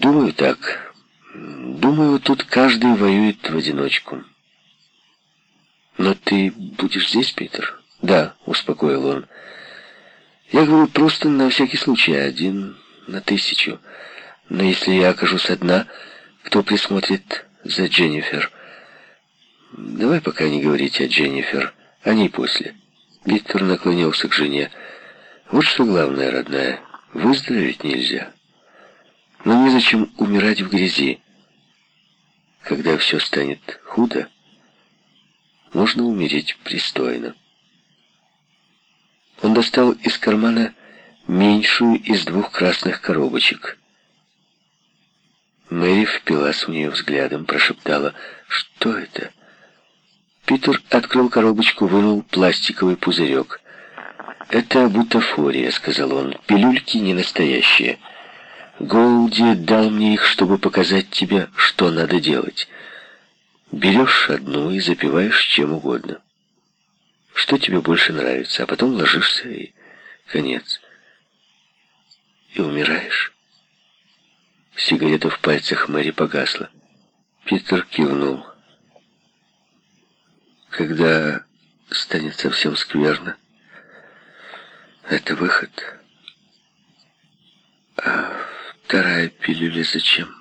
Думаю так. Думаю, тут каждый воюет в одиночку. Но ты будешь здесь, Питер? Да, успокоил он. Я говорю просто на всякий случай, один на тысячу. Но если я окажусь одна, кто присмотрит за Дженнифер? Давай пока не говорить о Дженнифер, о ней после. Виктор наклонился к жене. Вот что главное, родная, выздороветь нельзя. Но незачем умирать в грязи. Когда все станет худо, можно умереть пристойно. Он достал из кармана меньшую из двух красных коробочек. Мэри впилась в нее взглядом, прошептала «Что это?». Питер открыл коробочку, вынул пластиковый пузырек. «Это бутафория», — сказал он, — «пилюльки не настоящие. Голди дал мне их, чтобы показать тебе, что надо делать. Берешь одну и запиваешь чем угодно. Что тебе больше нравится, а потом ложишься и конец. И умираешь». Сигарета в пальцах Мэри погасла. Питер кивнул. Когда станет совсем скверно, это выход. А вторая пилюля зачем?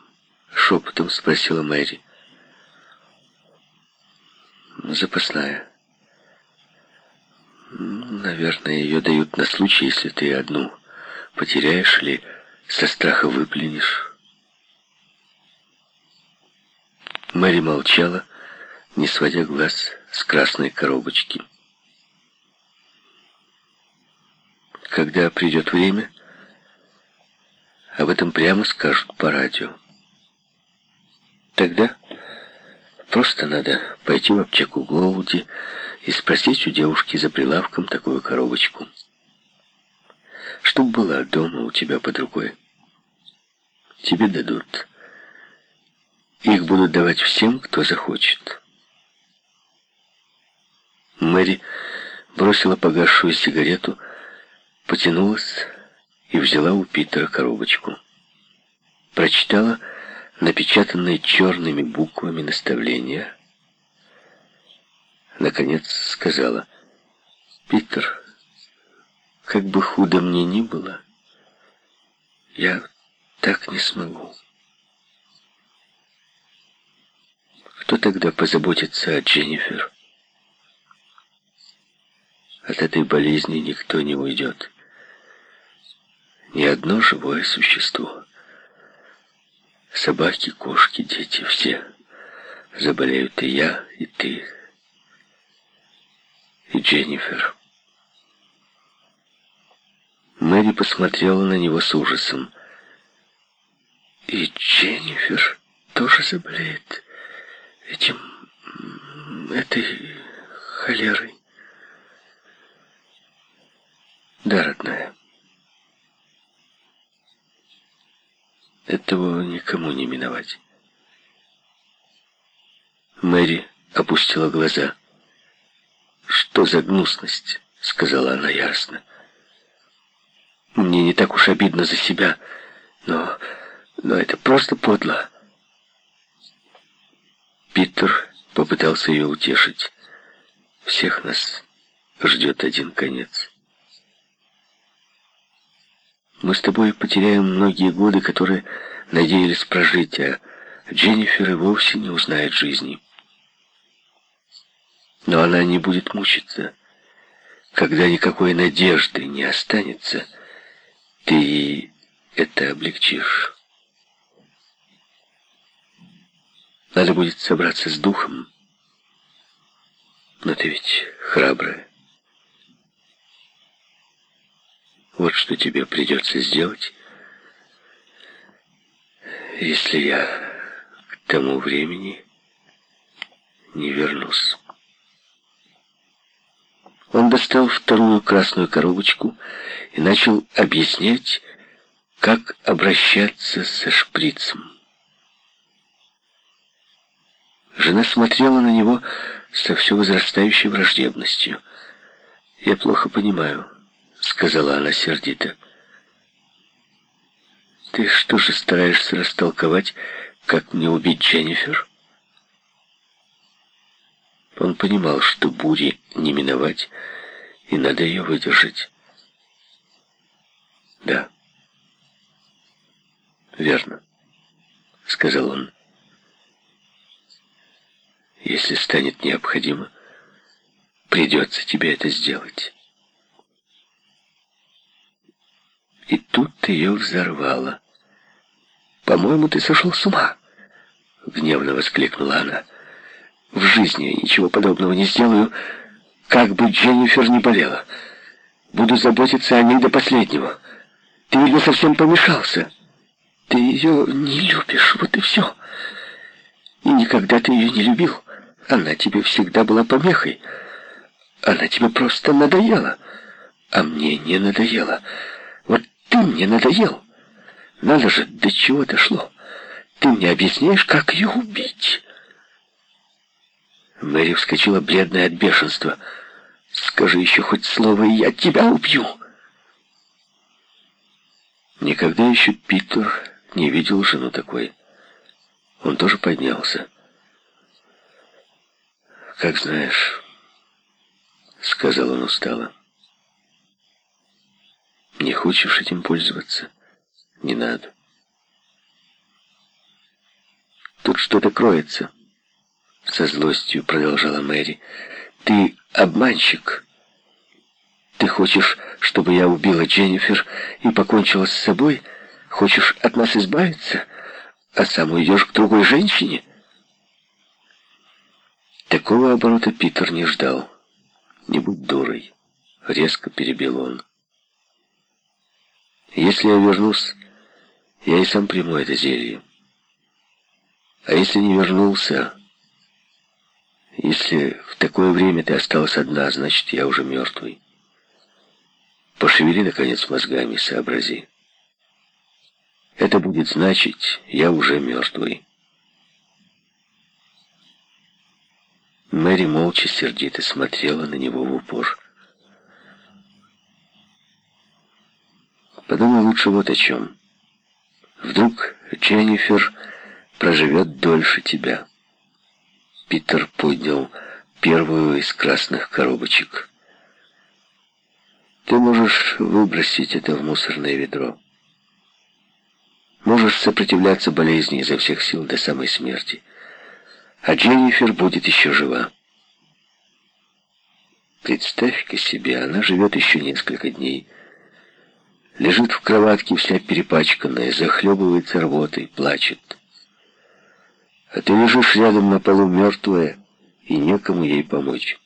Шепотом спросила Мэри. Запасная. Наверное, ее дают на случай, если ты одну потеряешь или со страха выплюнешь. Мэри молчала, не сводя глаз с красной коробочки. Когда придет время, об этом прямо скажут по радио. Тогда просто надо пойти в аптеку Голди и спросить у девушки за прилавком такую коробочку. Чтоб была дома у тебя под рукой. Тебе дадут их будут давать всем, кто захочет. Мэри бросила погасшую сигарету, потянулась и взяла у Питера коробочку. Прочитала напечатанные черными буквами наставления. Наконец сказала, «Питер, как бы худо мне ни было, я так не смогу». Кто тогда позаботится о Дженнифер? От этой болезни никто не уйдет. Ни одно живое существо. Собаки, кошки, дети, все заболеют и я, и ты, и Дженнифер. Мэри посмотрела на него с ужасом. И Дженнифер тоже заболеет этим... этой холерой. Да, родная. Этого никому не миновать. Мэри опустила глаза. «Что за гнусность?» — сказала она яростно. «Мне не так уж обидно за себя, но... но это просто подло». Питер попытался ее утешить. Всех нас ждет один конец. Мы с тобой потеряем многие годы, которые надеялись прожить, а Дженнифер и вовсе не узнает жизни. Но она не будет мучиться. Когда никакой надежды не останется, ты это облегчишь. Надо будет собраться с духом. Но ты ведь храбрая. Вот что тебе придется сделать, если я к тому времени не вернусь. Он достал вторую красную коробочку и начал объяснять, как обращаться со шприцем. Жена смотрела на него со все возрастающей враждебностью. «Я плохо понимаю», — сказала она сердито. Ты что же стараешься растолковать, как мне убить Дженнифер? Он понимал, что бури не миновать, и надо ее выдержать. Да. Верно, сказал он. Если станет необходимо, придется тебе это сделать. И тут ее взорвало. «По-моему, ты сошел с ума!» Гневно воскликнула она. «В жизни я ничего подобного не сделаю, как бы Дженнифер не болела. Буду заботиться о ней до последнего. Ты, видно, совсем помешался. Ты ее не любишь, вот и все. И никогда ты ее не любил. Она тебе всегда была помехой. Она тебе просто надоела. А мне не надоело. Ты мне надоел. Надо же, до чего дошло. Ты мне объясняешь, как ее убить?» Мэри вскочила бледная от бешенства. «Скажи еще хоть слово, и я тебя убью!» Никогда еще Питер не видел жену такой. Он тоже поднялся. «Как знаешь», — сказал он устало. «Не хочешь этим пользоваться?» Не надо. Тут что-то кроется. Со злостью продолжала Мэри. Ты обманщик. Ты хочешь, чтобы я убила Дженнифер и покончила с собой? Хочешь от нас избавиться, а сам уйдешь к другой женщине? Такого оборота Питер не ждал. Не будь дурой. Резко перебил он. Если я вернусь, я и сам приму это зелье. А если не вернулся, если в такое время ты осталась одна, значит, я уже мертвый. Пошевели, наконец, мозгами, сообрази. Это будет значить, я уже мертвый. Мэри молча сердито смотрела на него в упор. Подумай лучше вот о чем. Вдруг Дженнифер проживет дольше тебя. Питер поднял первую из красных коробочек. Ты можешь выбросить это в мусорное ведро. Можешь сопротивляться болезни изо всех сил до самой смерти. А Дженнифер будет еще жива. Представь-ка себе, она живет еще несколько дней. Лежит в кроватке вся перепачканная, захлебывается рвотой, плачет. А ты лежишь рядом на полу мертвая, и некому ей помочь.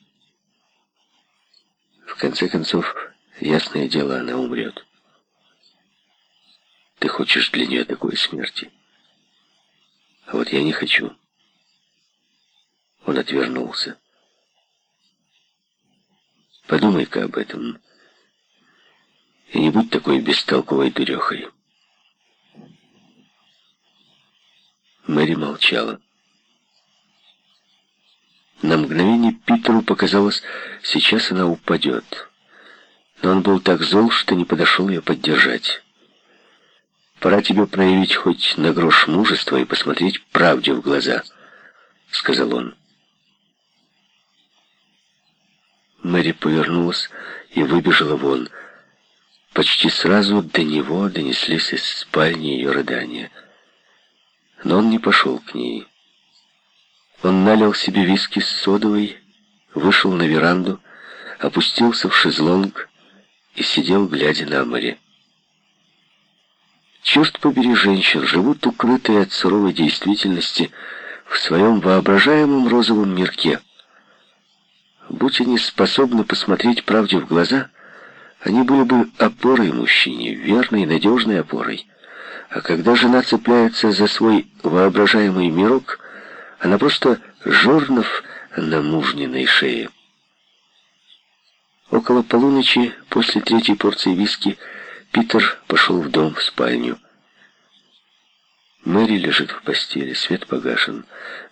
В конце концов, ясное дело, она умрет. Ты хочешь для нее такой смерти? А вот я не хочу. Он отвернулся. Подумай-ка об этом. И не будь такой бестолковой дурехой. Мэри молчала. На мгновение Питеру показалось, сейчас она упадет. Но он был так зол, что не подошел ее поддержать. «Пора тебе проявить хоть на грош мужества и посмотреть правде в глаза», — сказал он. Мэри повернулась и выбежала вон, — Почти сразу до него донеслись из спальни ее рыдания. Но он не пошел к ней. Он налил себе виски с содовой, вышел на веранду, опустился в шезлонг и сидел, глядя на море. Черт побери женщин, живут укрытые от суровой действительности в своем воображаемом розовом мирке. Будь они способны посмотреть правде в глаза — они были бы опорой мужчине, верной, надежной опорой. А когда жена цепляется за свой воображаемый мирок, она просто жорнов на мужниной шее. Около полуночи, после третьей порции виски, Питер пошел в дом, в спальню. Мэри лежит в постели, свет погашен.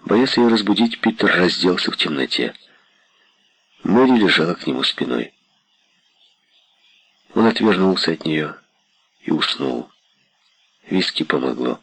Боясь ее разбудить, Питер разделся в темноте. Мэри лежала к нему спиной. Он отвернулся от нее и уснул. Виски помогло.